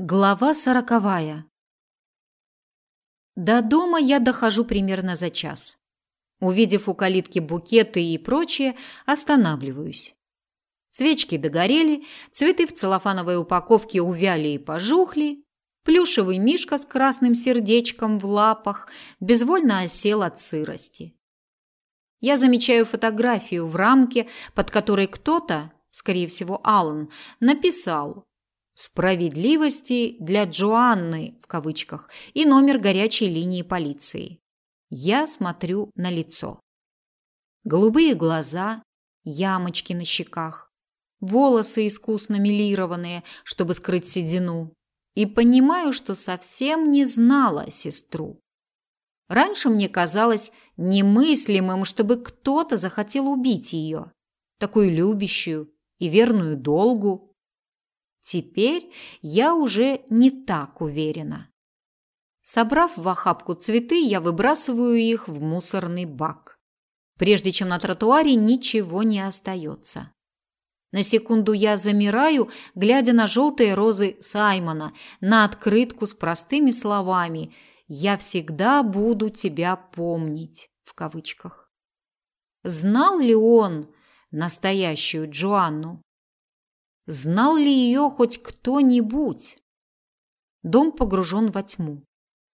Глава сороковая. До дома я дохожу примерно за час. Увидев у калитки букеты и прочее, останавливаюсь. Свечки догорели, цветы в целлофановой упаковке увяли и пожухли, плюшевый мишка с красным сердечком в лапах безвольно осел от сырости. Я замечаю фотографию в рамке, под которой кто-то, скорее всего, Аллан, написал справедливости для Джоанны в кавычках и номер горячей линии полиции. Я смотрю на лицо. Голубые глаза, ямочки на щеках, волосы искусно милированные, чтобы скрыть седину, и понимаю, что совсем не знала сестру. Раньше мне казалось немыслимым, чтобы кто-то захотел убить ее, такую любящую и верную долгу. Теперь я уже не так уверена. Собрав в охапку цветы, я выбрасываю их в мусорный бак. Прежде чем на тротуаре ничего не остается. На секунду я замираю, глядя на желтые розы Саймона, на открытку с простыми словами «Я всегда буду тебя помнить» в кавычках. Знал ли он настоящую Джоанну? Знал ли ее хоть кто-нибудь? Дом погружен во тьму.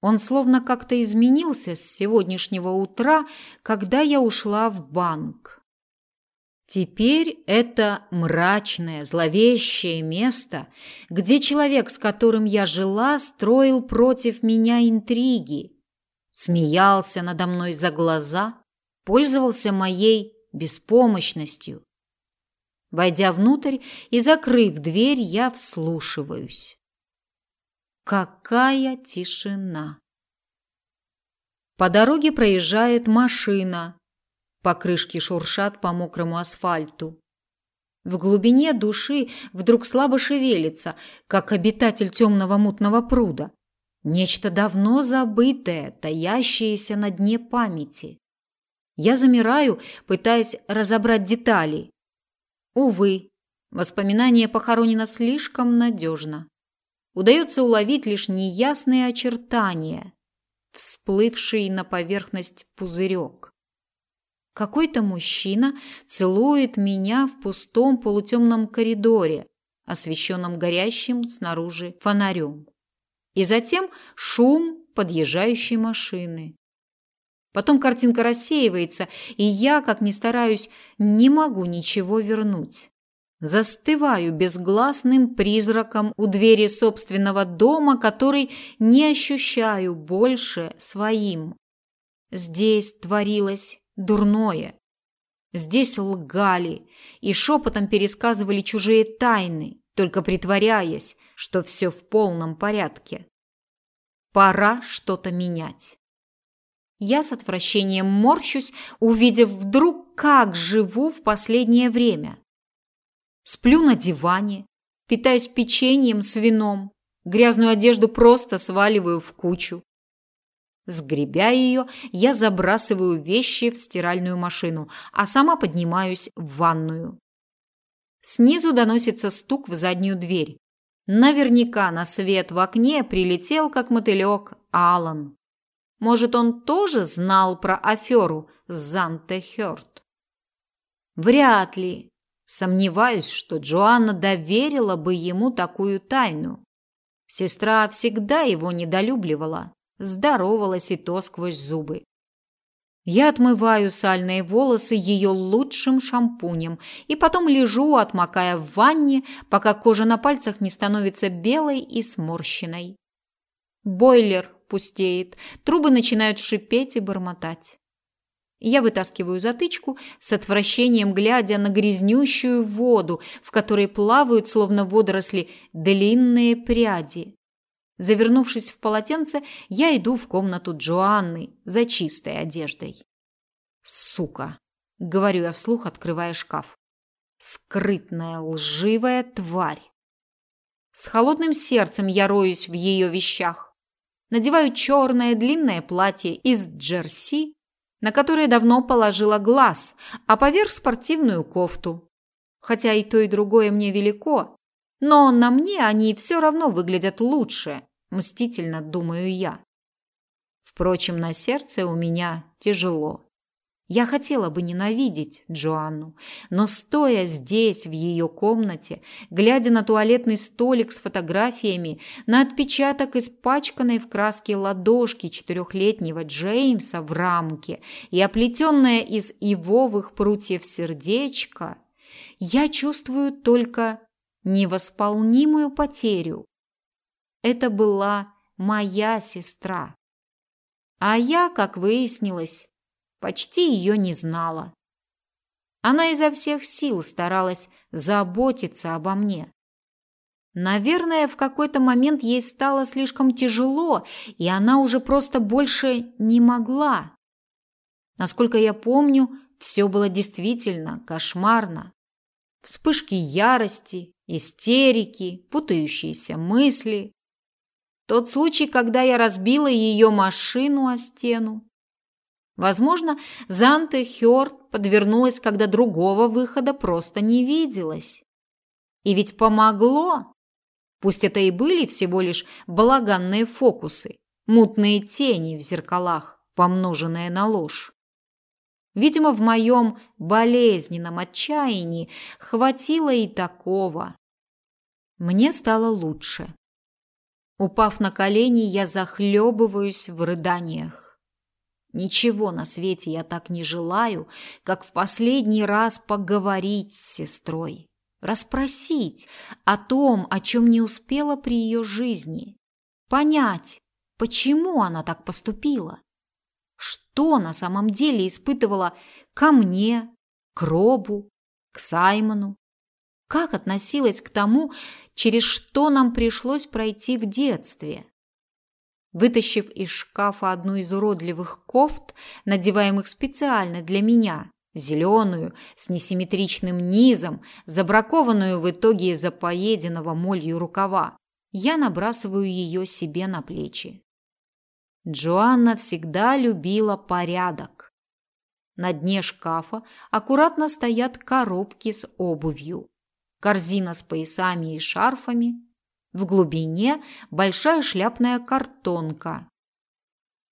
Он словно как-то изменился с сегодняшнего утра, когда я ушла в банк. Теперь это мрачное, зловещее место, где человек, с которым я жила, строил против меня интриги, смеялся надо мной за глаза, пользовался моей беспомощностью, Войдя внутрь и закрыв дверь, я вслушиваюсь. Какая тишина! По дороге проезжает машина. Покрышки шуршат по мокрому асфальту. В глубине души вдруг слабо шевелится, как обитатель темного мутного пруда. Нечто давно забытое, таящееся на дне памяти. Я замираю, пытаясь разобрать детали. Увы, воспоминание похоронено слишком надежно. Удается уловить лишь неясные очертания, всплывший на поверхность пузырек. Какой-то мужчина целует меня в пустом полутемном коридоре, освещенном горящим снаружи фонарем. И затем шум подъезжающей машины. Потом картинка рассеивается, и я, как ни стараюсь, не могу ничего вернуть. Застываю безгласным призраком у двери собственного дома, который не ощущаю больше своим. Здесь творилось дурное. Здесь лгали и шепотом пересказывали чужие тайны, только притворяясь, что все в полном порядке. Пора что-то менять. Я с отвращением морщусь, увидев вдруг, как живу в последнее время. Сплю на диване, питаюсь печеньем с вином, грязную одежду просто сваливаю в кучу. Сгребя ее, я забрасываю вещи в стиральную машину, а сама поднимаюсь в ванную. Снизу доносится стук в заднюю дверь. Наверняка на свет в окне прилетел, как мотылек, Алан. Может, он тоже знал про аферу с Занте Хёрд? Вряд ли. Сомневаюсь, что Джоанна доверила бы ему такую тайну. Сестра всегда его недолюбливала, здоровалась и то сквозь зубы. Я отмываю сальные волосы ее лучшим шампунем и потом лежу, отмокая в ванне, пока кожа на пальцах не становится белой и сморщенной. Бойлер пустеет, трубы начинают шипеть и бормотать. Я вытаскиваю затычку с отвращением, глядя на грязнющую воду, в которой плавают, словно водоросли, длинные пряди. Завернувшись в полотенце, я иду в комнату Джоанны за чистой одеждой. «Сука!» — говорю я вслух, открывая шкаф. «Скрытная, лживая тварь!» С холодным сердцем я роюсь в ее вещах. Надеваю черное длинное платье из джерси, на которое давно положила глаз, а поверх спортивную кофту. Хотя и то, и другое мне велико, Но на мне они все равно выглядят лучше, мстительно думаю я. Впрочем, на сердце у меня тяжело. Я хотела бы ненавидеть Джоанну, но стоя здесь, в ее комнате, глядя на туалетный столик с фотографиями, на отпечаток испачканной в краске ладошки четырехлетнего Джеймса в рамке и оплетенное из ивовых прутьев сердечко, я чувствую только невосполнимую потерю. Это была моя сестра. А я, как выяснилось, почти ее не знала. Она изо всех сил старалась заботиться обо мне. Наверное, в какой-то момент ей стало слишком тяжело, и она уже просто больше не могла. Насколько я помню, все было действительно кошмарно. Вспышки ярости, истерики, путающиеся мысли. Тот случай, когда я разбила ее машину о стену. Возможно, Занте Хёрд подвернулась, когда другого выхода просто не виделось. И ведь помогло. Пусть это и были всего лишь балаганные фокусы, мутные тени в зеркалах, помноженные на ложь. Видимо, в моем болезненном отчаянии хватило и такого. Мне стало лучше. Упав на колени, я захлебываюсь в рыданиях. Ничего на свете я так не желаю, как в последний раз поговорить с сестрой, расспросить о том, о чем не успела при ее жизни, понять, почему она так поступила, что на самом деле испытывала ко мне, к Робу, к Саймону, как относилась к тому, через что нам пришлось пройти в детстве. Вытащив из шкафа одну из уродливых кофт, надеваемых специально для меня, зеленую, с несимметричным низом, забракованную в итоге из-за поеденного молью рукава, я набрасываю ее себе на плечи. Джоанна всегда любила порядок. На дне шкафа аккуратно стоят коробки с обувью, корзина с поясами и шарфами, в глубине большая шляпная картонка.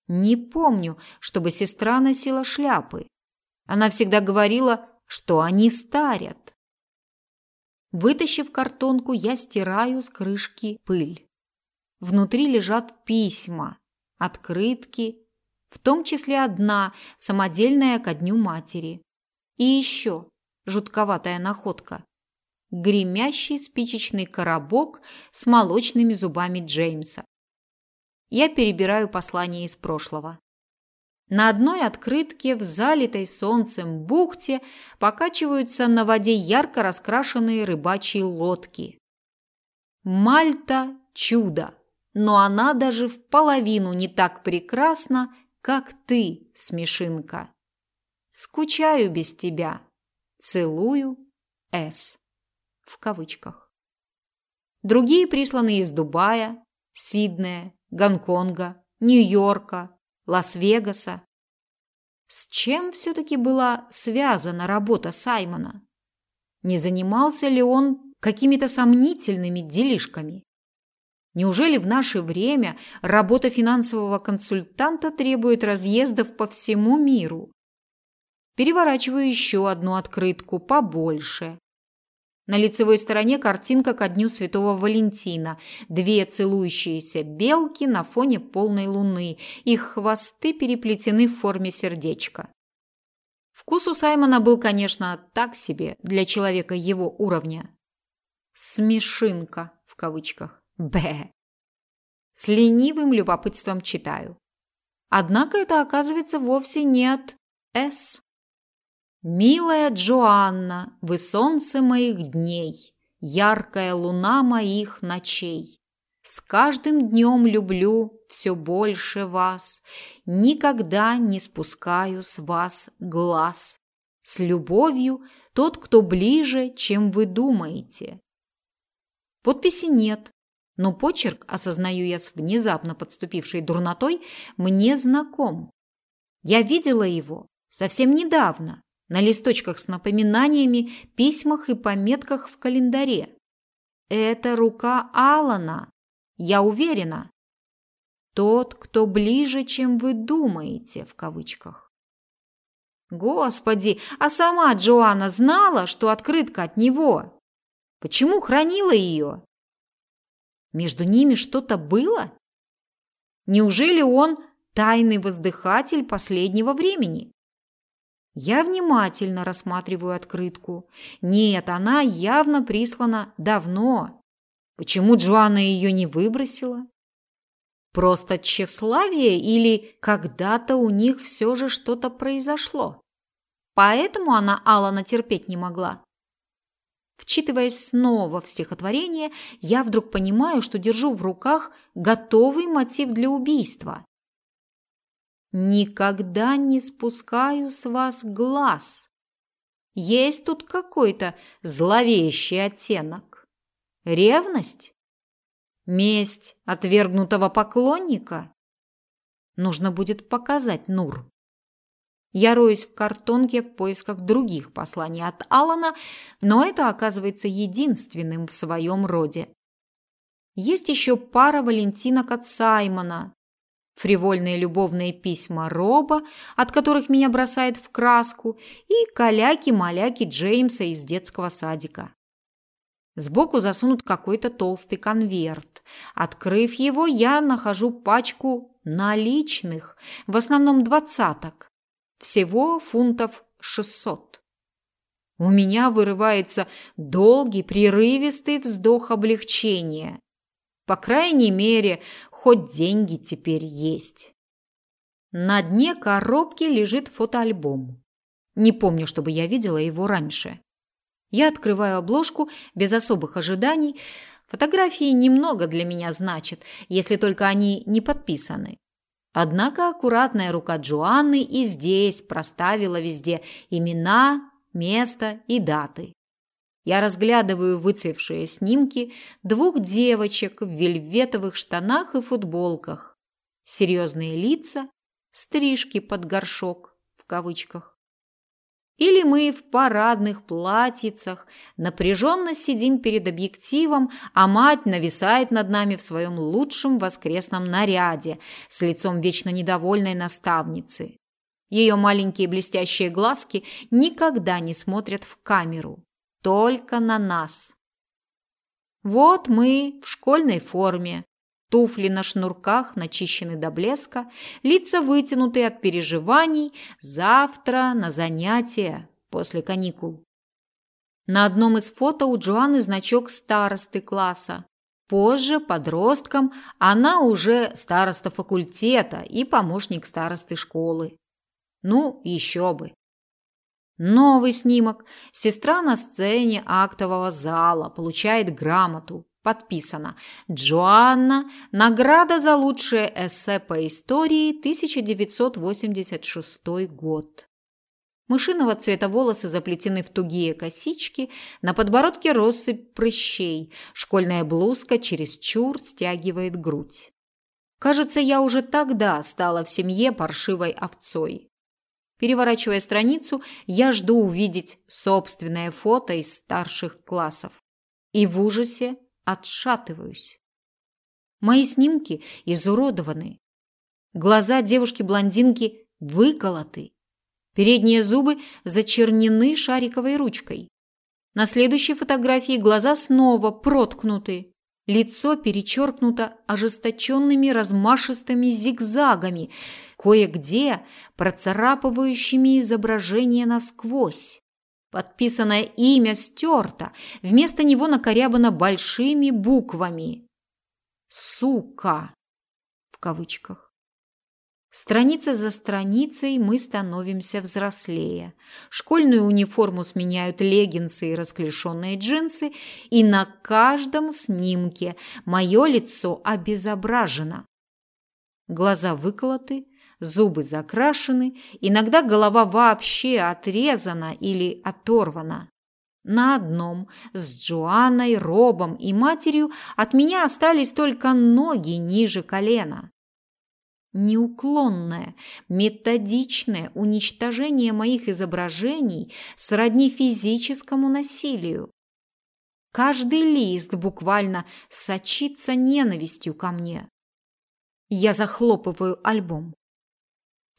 Не помню, чтобы сестра носила шляпы. Она всегда говорила, что они старят. Вытащив картонку, я стираю с крышки пыль. Внутри лежат письма, открытки, в том числе одна, самодельная ко дню матери. И еще жутковатая находка гремящий спичечный коробок с молочными зубами Джеймса. Я перебираю послания из прошлого. На одной открытке в залитой солнцем бухте покачиваются на воде ярко раскрашенные рыбачьи лодки. Мальта – чудо, но она даже в половину не так прекрасна, как ты, смешинка. Скучаю без тебя. Целую, С в кавычках. Другие присланы из Дубая, Сиднея, Гонконга, Нью-Йорка, Лас-Вегаса. С чем все-таки была связана работа Саймона? Не занимался ли он какими-то сомнительными делишками? Неужели в наше время работа финансового консультанта требует разъездов по всему миру? Переворачиваю еще одну открытку побольше. На лицевой стороне картинка ко дню Святого Валентина. Две целующиеся белки на фоне полной луны. Их хвосты переплетены в форме сердечка. Вкус у Саймона был, конечно, так себе для человека его уровня. «Смешинка» в кавычках. Б. С ленивым любопытством читаю. Однако это оказывается вовсе нет «С». Милая Джоанна, вы солнце моих дней, яркая луна моих ночей. С каждым днем люблю все больше вас, никогда не спускаю с вас глаз. С любовью тот, кто ближе, чем вы думаете. Подписи нет, но почерк, осознаю я с внезапно подступившей дурнотой, мне знаком. Я видела его совсем недавно на листочках с напоминаниями, письмах и пометках в календаре. Это рука Алана. Я уверена. Тот, кто ближе, чем вы думаете, в кавычках. Господи, а сама Джоанна знала, что открытка от него. Почему хранила ее? Между ними что-то было? Неужели он тайный воздыхатель последнего времени? Я внимательно рассматриваю открытку. Нет, она явно прислана давно. Почему Джоанна ее не выбросила? Просто тщеславие или когда-то у них все же что-то произошло? Поэтому она Алана терпеть не могла. Вчитываясь снова в стихотворение, я вдруг понимаю, что держу в руках готовый мотив для убийства. Никогда не спускаю с вас глаз. Есть тут какой-то зловещий оттенок. Ревность? Месть отвергнутого поклонника? Нужно будет показать Нур. Я роюсь в картонке в поисках других посланий от Алана, но это оказывается единственным в своем роде. Есть еще пара валентинок от Саймона, фривольные любовные письма Роба, от которых меня бросает в краску, и каляки-маляки Джеймса из детского садика. Сбоку засунут какой-то толстый конверт. Открыв его, я нахожу пачку наличных, в основном двадцаток. Всего фунтов шестьсот. У меня вырывается долгий, прерывистый вздох облегчения. По крайней мере, хоть деньги теперь есть. На дне коробки лежит фотоальбом. Не помню, чтобы я видела его раньше. Я открываю обложку без особых ожиданий. Фотографии немного для меня значат, если только они не подписаны. Однако аккуратная рука Джоанны и здесь проставила везде имена, место и даты. Я разглядываю выцвевшие снимки двух девочек в вельветовых штанах и футболках. Серьезные лица, стрижки под горшок в кавычках. Или мы в парадных платьицах напряженно сидим перед объективом, а мать нависает над нами в своем лучшем воскресном наряде с лицом вечно недовольной наставницы. Ее маленькие блестящие глазки никогда не смотрят в камеру, только на нас. Вот мы в школьной форме, туфли на шнурках начищены до блеска, лица вытянуты от переживаний, завтра на занятия после каникул. На одном из фото у Джоанны значок старосты класса. Позже, подростком, она уже староста факультета и помощник старосты школы. Ну, еще бы. Новый снимок. Сестра на сцене актового зала получает грамоту. Подписано Джоанна. Награда за лучшее эссе по истории 1986 год. Мышиного цвета волосы заплетены в тугие косички, на подбородке россыпь прыщей, школьная блузка чересчур стягивает грудь. Кажется, я уже тогда стала в семье паршивой овцой. Переворачивая страницу, я жду увидеть собственное фото из старших классов. И в ужасе отшатываюсь. Мои снимки изуродованы. Глаза девушки-блондинки выколоты. Передние зубы зачернены шариковой ручкой. На следующей фотографии глаза снова проткнуты. Лицо перечеркнуто ожесточенными размашистыми зигзагами, кое-где процарапывающими изображение насквозь. Подписанное имя стерто, вместо него накорябано большими буквами. «Сука» в кавычках. Страница за страницей мы становимся взрослее. Школьную униформу сменяют леггинсы и расклешенные джинсы, и на каждом снимке мое лицо обезображено. Глаза выколоты, зубы закрашены, иногда голова вообще отрезана или оторвана. На одном с Джоанной, Робом и матерью от меня остались только ноги ниже колена. Неуклонное, методичное уничтожение моих изображений сродни физическому насилию. Каждый лист буквально сочится ненавистью ко мне. Я захлопываю альбом.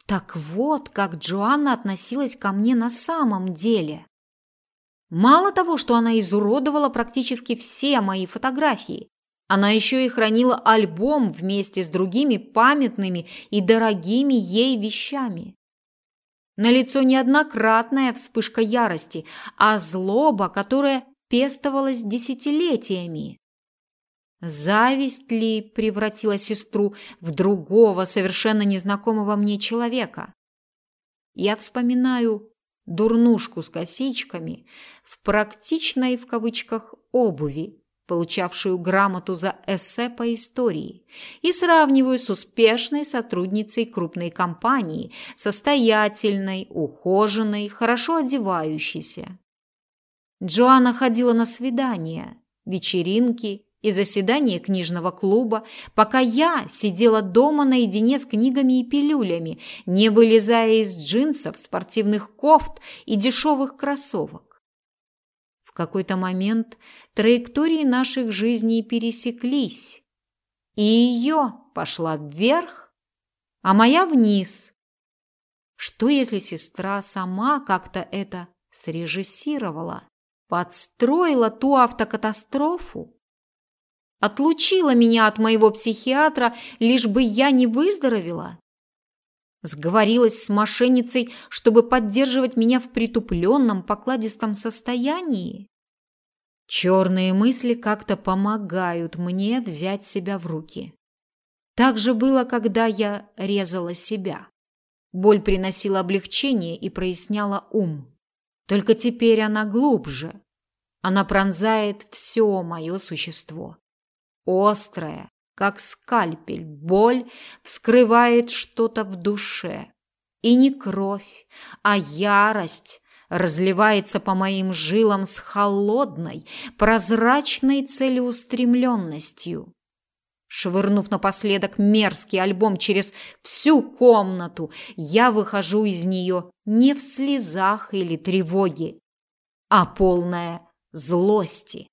Так вот, как Джоанна относилась ко мне на самом деле. Мало того, что она изуродовала практически все мои фотографии, она еще и хранила альбом вместе с другими памятными и дорогими ей вещами. На лицо неоднократная вспышка ярости, а злоба, которая пестовалась десятилетиями. Зависть ли превратила сестру в другого, совершенно незнакомого мне человека? Я вспоминаю дурнушку с косичками в практичной в кавычках обуви, получавшую грамоту за эссе по истории, и сравниваю с успешной сотрудницей крупной компании, состоятельной, ухоженной, хорошо одевающейся. Джоанна ходила на свидания, вечеринки и заседания книжного клуба, пока я сидела дома наедине с книгами и пилюлями, не вылезая из джинсов, спортивных кофт и дешевых кроссовок. Какой-то момент траектории наших жизней пересеклись, и ее пошла вверх, а моя вниз. Что если сестра сама как-то это срежиссировала, подстроила ту автокатастрофу? Отлучила меня от моего психиатра, лишь бы я не выздоровела? Сговорилась с мошенницей, чтобы поддерживать меня в притупленном, покладистом состоянии? Черные мысли как-то помогают мне взять себя в руки. Так же было, когда я резала себя. Боль приносила облегчение и проясняла ум. Только теперь она глубже. Она пронзает все мое существо. Острая, как скальпель, боль вскрывает что-то в душе. И не кровь, а ярость разливается по моим жилам с холодной, прозрачной целеустремленностью. Швырнув напоследок мерзкий альбом через всю комнату, я выхожу из нее не в слезах или тревоге, а полная злости.